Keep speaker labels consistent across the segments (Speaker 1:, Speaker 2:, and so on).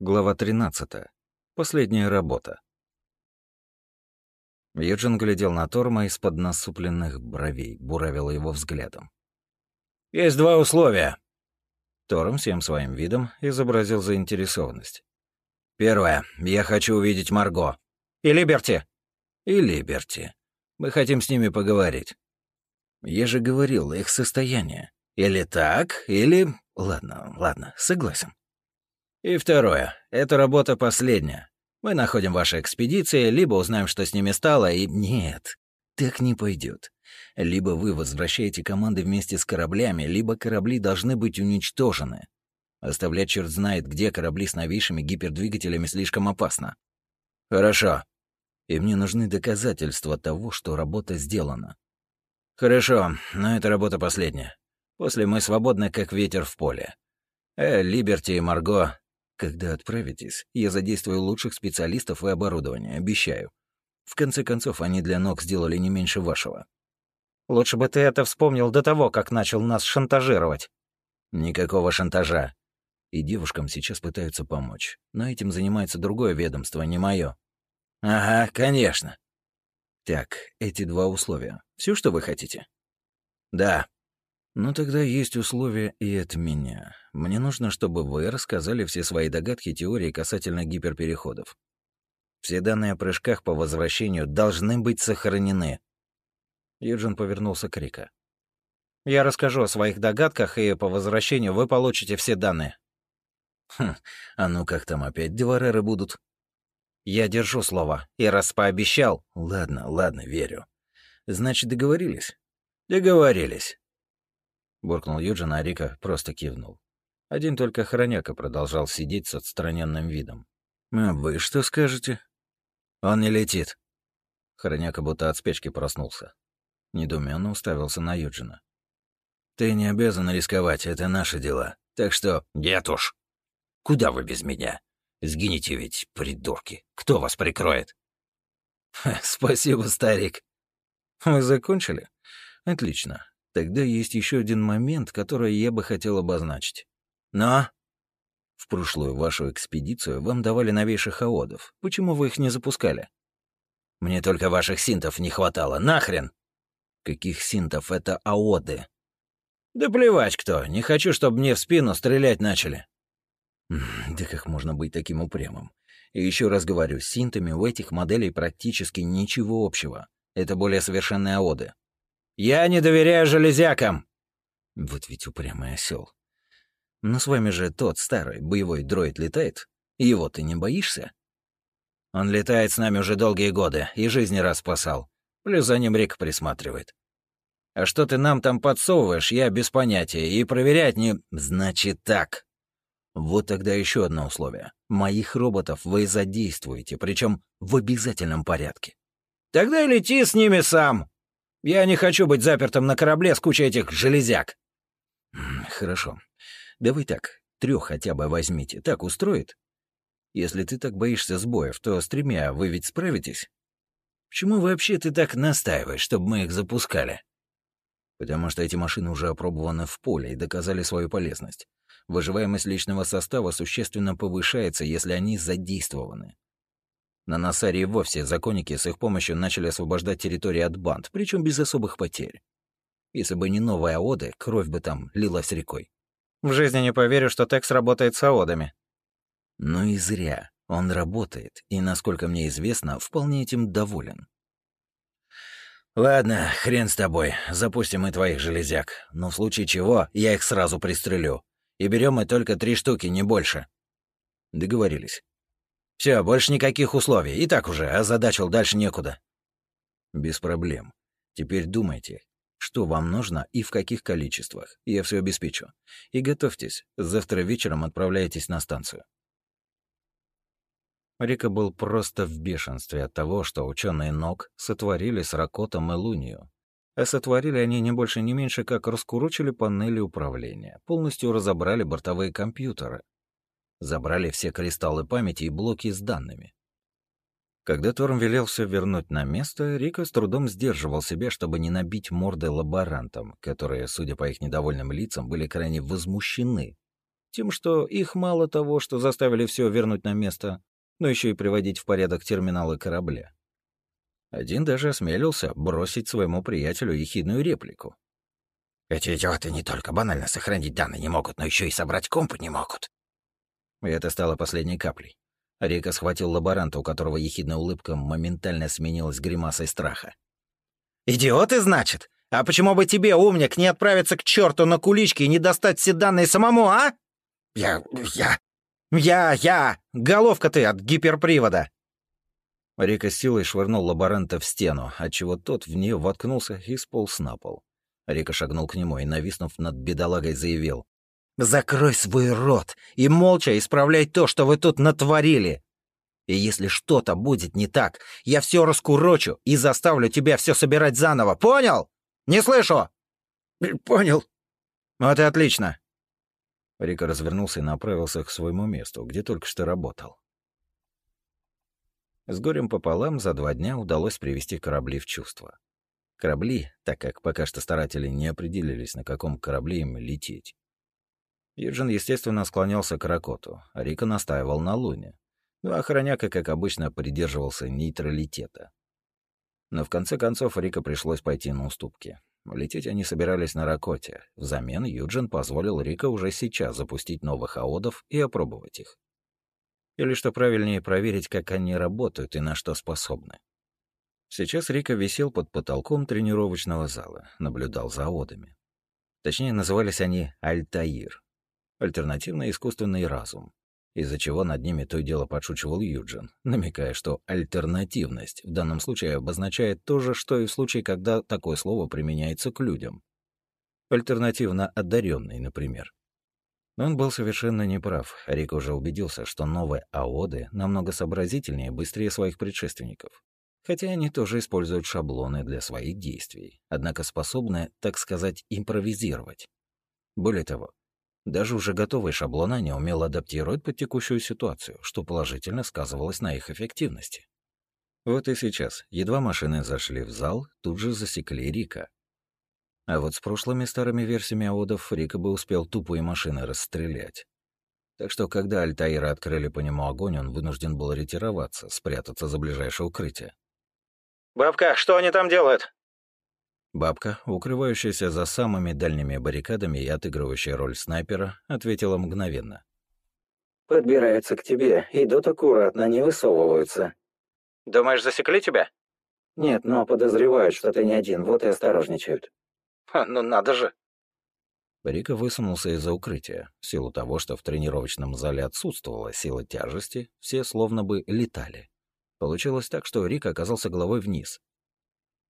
Speaker 1: Глава 13. Последняя работа. Юджин глядел на Торма из-под насупленных бровей, буравил его взглядом.
Speaker 2: «Есть два условия».
Speaker 1: Торм всем своим видом изобразил заинтересованность.
Speaker 2: «Первое. Я хочу увидеть Марго.
Speaker 1: И Либерти».
Speaker 2: «И Либерти. Мы хотим с ними поговорить».
Speaker 1: «Я же говорил, их состояние. Или так, или... Ладно, ладно, согласен.
Speaker 2: И второе. Эта работа последняя. Мы находим ваши экспедиции, либо узнаем, что с ними стало, и...
Speaker 1: Нет, так не пойдет. Либо вы возвращаете команды вместе с кораблями, либо корабли должны быть уничтожены. Оставлять черт знает где корабли с новейшими гипердвигателями слишком опасно.
Speaker 2: Хорошо.
Speaker 1: И мне нужны доказательства того, что работа сделана.
Speaker 2: Хорошо, но эта работа последняя. После мы свободны, как ветер в поле. Э, Либерти и Марго,
Speaker 1: когда отправитесь, я задействую лучших специалистов и оборудование, обещаю. В конце концов, они для ног сделали не меньше вашего.
Speaker 3: Лучше бы ты это вспомнил до того, как начал нас шантажировать.
Speaker 1: Никакого шантажа. И девушкам сейчас пытаются помочь. Но этим занимается другое ведомство, не мое.
Speaker 2: Ага, конечно.
Speaker 1: Так, эти два условия. Все, что вы хотите?
Speaker 2: Да.
Speaker 1: Ну тогда есть условия и от меня. Мне нужно, чтобы вы рассказали все свои догадки, теории касательно гиперпереходов. Все данные о прыжках по возвращению должны быть сохранены. Юджин повернулся к Рика.
Speaker 3: Я расскажу о своих догадках, и по возвращению вы получите все данные.
Speaker 1: Хм, а ну как там опять девареры будут?
Speaker 3: Я держу слово, и раз пообещал...
Speaker 1: Ладно, ладно, верю. Значит, договорились?
Speaker 2: Договорились.
Speaker 1: Буркнул Юджин, а Рика просто кивнул. Один только хроняка продолжал сидеть с отстраненным видом. «А вы что скажете?»
Speaker 2: «Он не летит».
Speaker 1: Хроняка будто от спечки проснулся. Недуменно уставился на Юджина.
Speaker 2: «Ты не обязан рисковать, это наши дела. Так что...»
Speaker 4: «Нет уж. Куда вы без меня? Сгинете ведь, придурки. Кто вас прикроет?»
Speaker 2: «Спасибо, старик».
Speaker 1: «Вы закончили? Отлично. Тогда есть еще один момент, который я бы хотел обозначить.
Speaker 2: Но?
Speaker 1: В прошлую вашу экспедицию вам давали новейших аодов. Почему вы их не запускали?
Speaker 2: Мне только ваших синтов не хватало. Нахрен!
Speaker 1: Каких синтов? Это аоды.
Speaker 2: Да плевать кто. Не хочу, чтобы мне в спину стрелять начали.
Speaker 1: Да как можно быть таким упрямым? И еще раз говорю, с синтами у этих моделей практически ничего общего. Это более совершенные аоды.
Speaker 2: Я не доверяю железякам.
Speaker 1: Вот ведь упрямый осел. Но с вами же тот старый боевой дроид летает. Его ты не боишься?
Speaker 2: Он летает с нами уже долгие годы и жизни раз спасал. Плюс за ним Рик присматривает. А что ты нам там подсовываешь, я без понятия, и проверять не...
Speaker 1: Значит так. Вот тогда еще одно условие. Моих роботов вы задействуете, причем в обязательном порядке.
Speaker 2: Тогда лети с ними сам. Я не хочу быть запертым на корабле с кучей этих железяк.
Speaker 1: Хорошо. Давай так, трех хотя бы возьмите. Так устроит? Если ты так боишься сбоев, то с тремя вы ведь справитесь?
Speaker 2: Почему вообще ты так настаиваешь, чтобы мы их запускали?
Speaker 1: Потому что эти машины уже опробованы в поле и доказали свою полезность. Выживаемость личного состава существенно повышается, если они задействованы. На Насаре вовсе законники с их помощью начали освобождать территории от банд, причем без особых потерь. Если бы не новые аоды, кровь бы там лилась рекой.
Speaker 3: В жизни не поверю, что Текс работает с аодами.
Speaker 1: Ну и зря. Он работает, и, насколько мне известно, вполне этим доволен.
Speaker 2: Ладно, хрен с тобой. Запустим мы твоих железяк. Но в случае чего, я их сразу пристрелю. И берем мы только три штуки, не больше.
Speaker 1: Договорились.
Speaker 2: Все, больше никаких условий. И так уже, озадачил дальше некуда.
Speaker 1: Без проблем. Теперь думайте, что вам нужно и в каких количествах. Я все обеспечу. И готовьтесь, завтра вечером отправляйтесь на станцию. Рика был просто в бешенстве от того, что ученые НОК сотворили с Ракотом и Лунию. А сотворили они не больше, не меньше, как раскурочили панели управления, полностью разобрали бортовые компьютеры, Забрали все кристаллы памяти и блоки с данными. Когда Торм велел все вернуть на место, Рика с трудом сдерживал себя, чтобы не набить морды лаборантам, которые, судя по их недовольным лицам, были крайне возмущены Тем, что их мало того, что заставили все вернуть на место, но еще и приводить в порядок терминалы корабля. Один даже осмелился бросить своему приятелю ехидную реплику.
Speaker 4: «Эти идиоты не только банально сохранить данные не могут, но еще и собрать комп не могут».
Speaker 1: И это стало последней каплей. Рика схватил лаборанта, у которого ехидная улыбка моментально сменилась гримасой страха.
Speaker 3: «Идиоты, значит? А почему бы тебе, умник, не отправиться к черту на кулички и не достать все данные самому, а?»
Speaker 4: «Я... я...»
Speaker 3: «Я... я... Головка ты от гиперпривода!»
Speaker 1: Рика силой швырнул лаборанта в стену, отчего тот в нее воткнулся и сполз на пол. Рика шагнул к нему и, нависнув над бедолагой, заявил.
Speaker 3: «Закрой свой рот и молча исправляй то, что вы тут натворили. И если что-то будет не так, я все раскурочу и заставлю тебя все собирать заново. Понял? Не слышу!»
Speaker 4: «Понял».
Speaker 3: «Вот и отлично».
Speaker 1: Рика развернулся и направился к своему месту, где только что работал. С горем пополам за два дня удалось привести корабли в чувство. Корабли, так как пока что старатели не определились, на каком корабле им лететь. Юджин, естественно, склонялся к Ракоту, а Рика настаивал на Луне. Ну, а Хороняка, как обычно, придерживался нейтралитета. Но в конце концов Рика пришлось пойти на уступки. Лететь они собирались на Ракоте. Взамен Юджин позволил Рика уже сейчас запустить новых аодов и опробовать их. Или, что правильнее, проверить, как они работают и на что способны. Сейчас Рика висел под потолком тренировочного зала, наблюдал за аодами. Точнее, назывались они «Альтаир» — альтернативный искусственный разум, из-за чего над ними то и дело подшучивал Юджин, намекая, что альтернативность в данном случае обозначает то же, что и в случае, когда такое слово применяется к людям. Альтернативно одаренный, например. Но он был совершенно неправ. Рик уже убедился, что новые АОДы намного сообразительнее и быстрее своих предшественников. Хотя они тоже используют шаблоны для своих действий, однако способны, так сказать, импровизировать. Более того, даже уже готовые шаблоны они умело адаптируют под текущую ситуацию, что положительно сказывалось на их эффективности. Вот и сейчас, едва машины зашли в зал, тут же засекли Рика. А вот с прошлыми старыми версиями АОДов Рика бы успел тупые машины расстрелять. Так что, когда Альтаира открыли по нему огонь, он вынужден был ретироваться, спрятаться за ближайшее укрытие.
Speaker 3: «Бабка, что они там делают?»
Speaker 1: Бабка, укрывающаяся за самыми дальними баррикадами и отыгрывающая роль снайпера, ответила мгновенно.
Speaker 5: «Подбираются к тебе, идут аккуратно, не высовываются».
Speaker 3: «Думаешь, засекли тебя?»
Speaker 5: «Нет, но подозревают, что ты не один, вот и осторожничают».
Speaker 3: Ха, «Ну надо же».
Speaker 1: Рика высунулся из-за укрытия. В силу того, что в тренировочном зале отсутствовала сила тяжести, все словно бы летали. Получилось так, что Рик оказался головой вниз,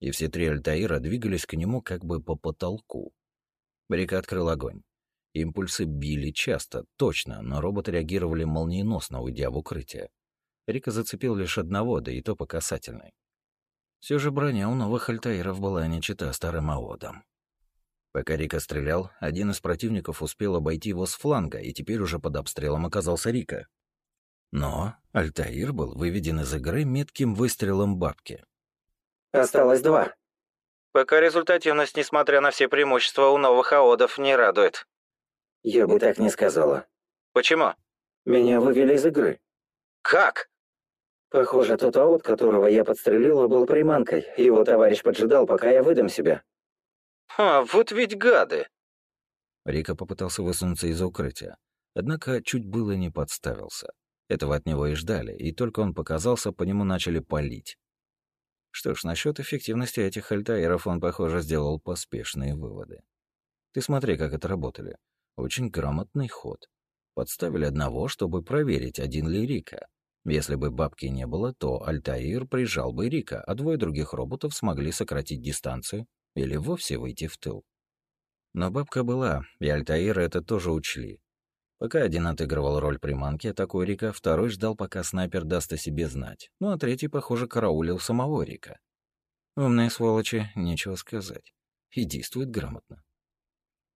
Speaker 1: и все три Альтаира двигались к нему как бы по потолку. Рика открыл огонь. Импульсы били часто, точно, но роботы реагировали молниеносно, уйдя в укрытие. Рика зацепил лишь одного, да и то по касательной. Все же броня у новых Альтаиров была не чита старым аодам. Пока Рика стрелял, один из противников успел обойти его с фланга, и теперь уже под обстрелом оказался Рика. Но Альтаир был выведен из игры метким выстрелом бабки.
Speaker 5: Осталось два.
Speaker 3: Пока результативность, несмотря на все преимущества, у новых аодов не радует.
Speaker 5: Я бы так не сказала.
Speaker 3: Почему?
Speaker 5: Меня вывели из игры.
Speaker 3: Как?
Speaker 5: Похоже, тот аод, которого я подстрелила, был приманкой. Его товарищ поджидал, пока я выдам себя.
Speaker 3: А, вот ведь гады.
Speaker 1: Рика попытался высунуться из укрытия, однако чуть было не подставился. Этого от него и ждали, и только он показался, по нему начали палить. Что ж, насчет эффективности этих альтаиров он, похоже, сделал поспешные выводы. Ты смотри, как это работали. Очень грамотный ход. Подставили одного, чтобы проверить, один ли Рика. Если бы бабки не было, то Альтаир прижал бы Рика, а двое других роботов смогли сократить дистанцию или вовсе выйти в тыл. Но бабка была, и Альтаиры это тоже учли. Пока один отыгрывал роль приманки, атакуя Рика, второй ждал, пока снайпер даст о себе знать. Ну а третий, похоже, караулил самого Рика. Умные сволочи, нечего сказать. И действуют грамотно.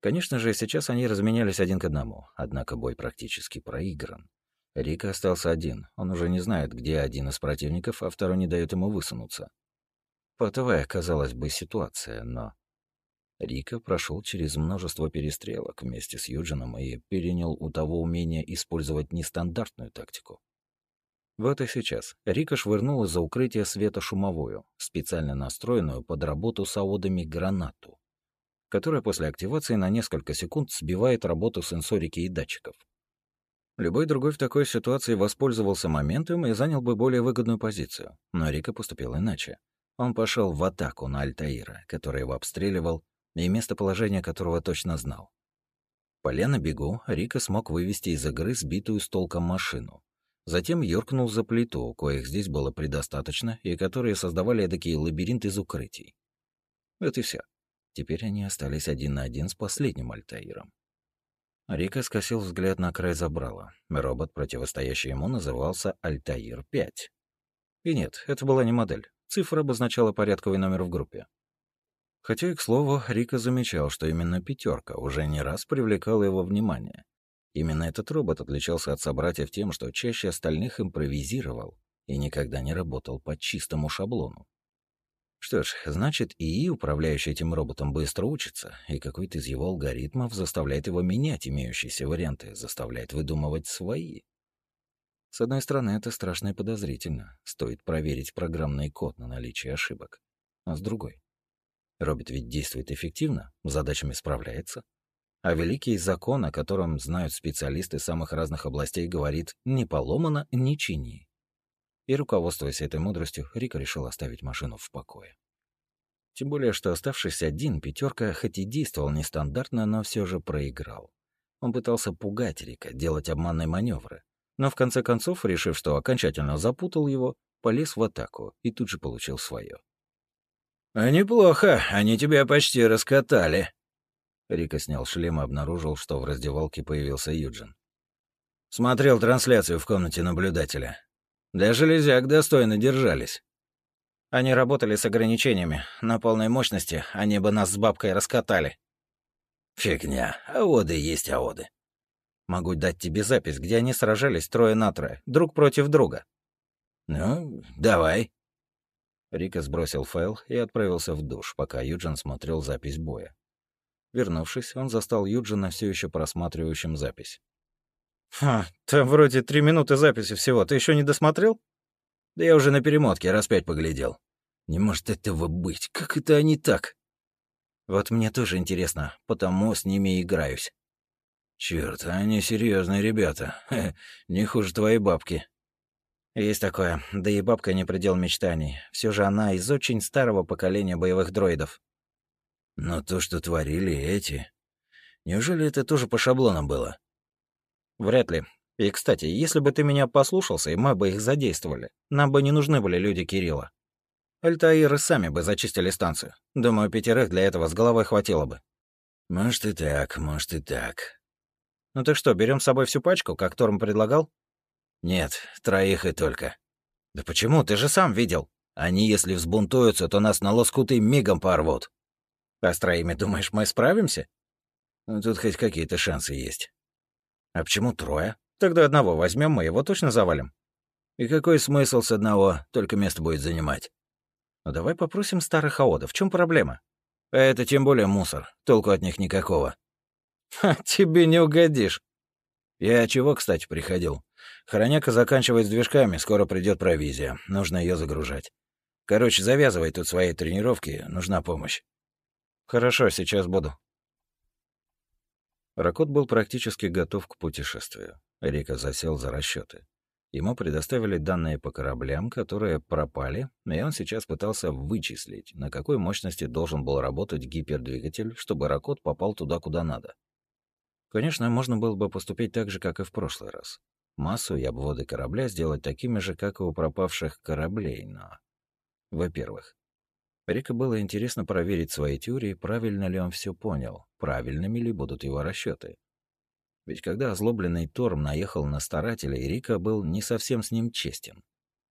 Speaker 1: Конечно же, сейчас они разменялись один к одному, однако бой практически проигран. Рика остался один, он уже не знает, где один из противников, а второй не дает ему высунуться. Патовая, казалось бы, ситуация, но... Рика прошел через множество перестрелок вместе с Юджином и перенял у того умение использовать нестандартную тактику. Вот и сейчас Рика швырнул из-за укрытия светошумовую, специально настроенную под работу с аодами гранату, которая после активации на несколько секунд сбивает работу сенсорики и датчиков. Любой другой в такой ситуации воспользовался моментом и занял бы более выгодную позицию, но Рика поступил иначе. Он пошел в атаку на Альтаира, который его обстреливал, и местоположение которого точно знал. Поля на бегу, Рика смог вывести из игры сбитую с толком машину. Затем юркнул за плиту, коих здесь было предостаточно, и которые создавали такие лабиринт из укрытий. Вот и все. Теперь они остались один на один с последним Альтаиром. Рика скосил взгляд на край забрала. Робот, противостоящий ему, назывался Альтаир-5. И нет, это была не модель. Цифра обозначала порядковый номер в группе. Хотя и, к слову, Рика замечал, что именно пятерка уже не раз привлекала его внимание. Именно этот робот отличался от собратьев тем, что чаще остальных импровизировал и никогда не работал по чистому шаблону. Что ж, значит, ИИ, управляющий этим роботом, быстро учится, и какой-то из его алгоритмов заставляет его менять имеющиеся варианты, заставляет выдумывать свои. С одной стороны, это страшно и подозрительно. Стоит проверить программный код на наличие ошибок. А с другой, робот ведь действует эффективно, с задачами справляется. А великий закон, о котором знают специалисты самых разных областей, говорит «не поломано, не чини». И, руководствуясь этой мудростью, Рика решил оставить машину в покое. Тем более, что оставшись один, пятерка хоть и действовал нестандартно, но все же проиграл. Он пытался пугать Рика, делать обманные маневры, но в конце концов, решив, что окончательно запутал его, полез в атаку и тут же получил свое.
Speaker 2: «А неплохо, они тебя почти раскатали». Рика снял шлем и обнаружил, что в раздевалке появился Юджин. Смотрел трансляцию в комнате наблюдателя. Для железяк достойно держались.
Speaker 3: Они работали с ограничениями. На полной мощности они бы нас с бабкой раскатали.
Speaker 2: Фигня. Аоды есть аоды.
Speaker 3: Могу дать тебе запись, где они сражались трое на трое, друг против друга.
Speaker 2: Ну, давай.
Speaker 1: Рика сбросил файл и отправился в душ, пока Юджин смотрел запись боя. Вернувшись, он застал Юджина все еще просматривающим запись.
Speaker 3: «Ха, там вроде три минуты записи всего. Ты еще не досмотрел?»
Speaker 2: «Да я уже на перемотке раз пять поглядел. Не может этого быть. Как это они так?»
Speaker 3: «Вот мне тоже интересно, потому с ними играюсь».
Speaker 2: Черт, они серьезные ребята. не хуже твоей бабки».
Speaker 3: «Есть такое. Да и бабка не предел мечтаний. Все же она из очень старого поколения боевых дроидов».
Speaker 2: «Но то, что творили эти... Неужели это тоже по шаблонам было?»
Speaker 3: Вряд ли. И, кстати, если бы ты меня послушался, и мы бы их задействовали, нам бы не нужны были люди Кирилла. Альтаиры сами бы зачистили станцию. Думаю, пятерых для этого с головой хватило бы.
Speaker 2: Может и так, может и так.
Speaker 3: Ну ты что, берем с собой всю пачку, как Торм предлагал?
Speaker 2: Нет, троих и только.
Speaker 3: Да почему? Ты же сам видел.
Speaker 2: Они, если взбунтуются, то нас на лоскуты мигом порвут.
Speaker 3: А с троими, думаешь, мы справимся?
Speaker 2: Ну, тут хоть какие-то шансы есть.
Speaker 3: А почему трое? Тогда одного возьмем, мы его точно завалим.
Speaker 2: И какой смысл с одного, только место будет занимать?
Speaker 3: Ну давай попросим старых аодов, в чем проблема?
Speaker 2: А это тем более мусор, толку от них никакого.
Speaker 3: Ха, тебе не угодишь.
Speaker 2: Я чего, кстати, приходил? Хороняка заканчивает с движками, скоро придет провизия, нужно ее загружать. Короче, завязывай тут свои тренировки, нужна помощь.
Speaker 3: Хорошо, сейчас буду.
Speaker 1: Ракот был практически готов к путешествию. Рика засел за расчеты. Ему предоставили данные по кораблям, которые пропали, и он сейчас пытался вычислить, на какой мощности должен был работать гипердвигатель, чтобы Ракот попал туда, куда надо. Конечно, можно было бы поступить так же, как и в прошлый раз. Массу и обводы корабля сделать такими же, как и у пропавших кораблей, но... Во-первых, Рика было интересно проверить свои теории, правильно ли он все понял, правильными ли будут его расчеты. Ведь когда озлобленный Торм наехал на старателя, Рика был не совсем с ним честен.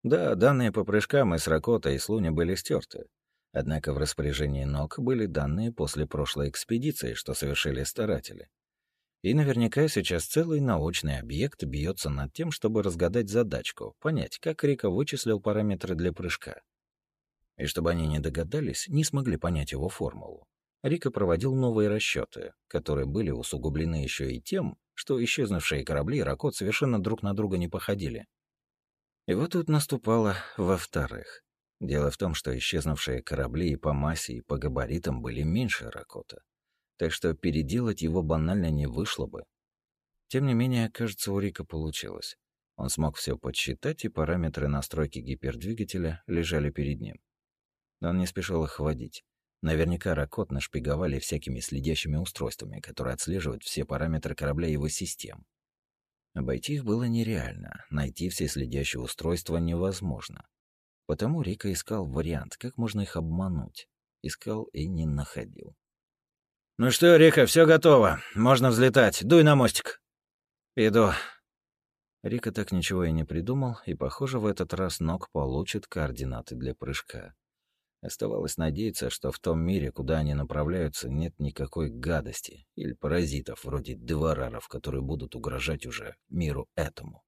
Speaker 1: Да, данные по прыжкам из Ракота и Слуни были стерты. Однако в распоряжении Ног были данные после прошлой экспедиции, что совершили старатели. И наверняка сейчас целый научный объект бьется над тем, чтобы разгадать задачку, понять, как Рика вычислил параметры для прыжка и чтобы они не догадались, не смогли понять его формулу. Рика проводил новые расчеты, которые были усугублены еще и тем, что исчезнувшие корабли и Ракот совершенно друг на друга не походили. И вот тут наступало во-вторых. Дело в том, что исчезнувшие корабли и по массе, и по габаритам были меньше Ракота, так что переделать его банально не вышло бы. Тем не менее, кажется, у Рика получилось. Он смог все подсчитать, и параметры настройки гипердвигателя лежали перед ним. Но он не спешил их вводить. Наверняка Ракот нашпиговали всякими следящими устройствами, которые отслеживают все параметры корабля и его систем. Обойти их было нереально, найти все следящие устройства невозможно. Потому Рика искал вариант, как можно их обмануть. Искал и не находил.
Speaker 2: «Ну что, Рика, все готово. Можно взлетать. Дуй на мостик». «Иду».
Speaker 1: Рика так ничего и не придумал, и, похоже, в этот раз Ног получит координаты для прыжка. Оставалось надеяться, что в том мире, куда они направляются, нет никакой гадости или паразитов вроде двараров, которые будут угрожать уже миру этому.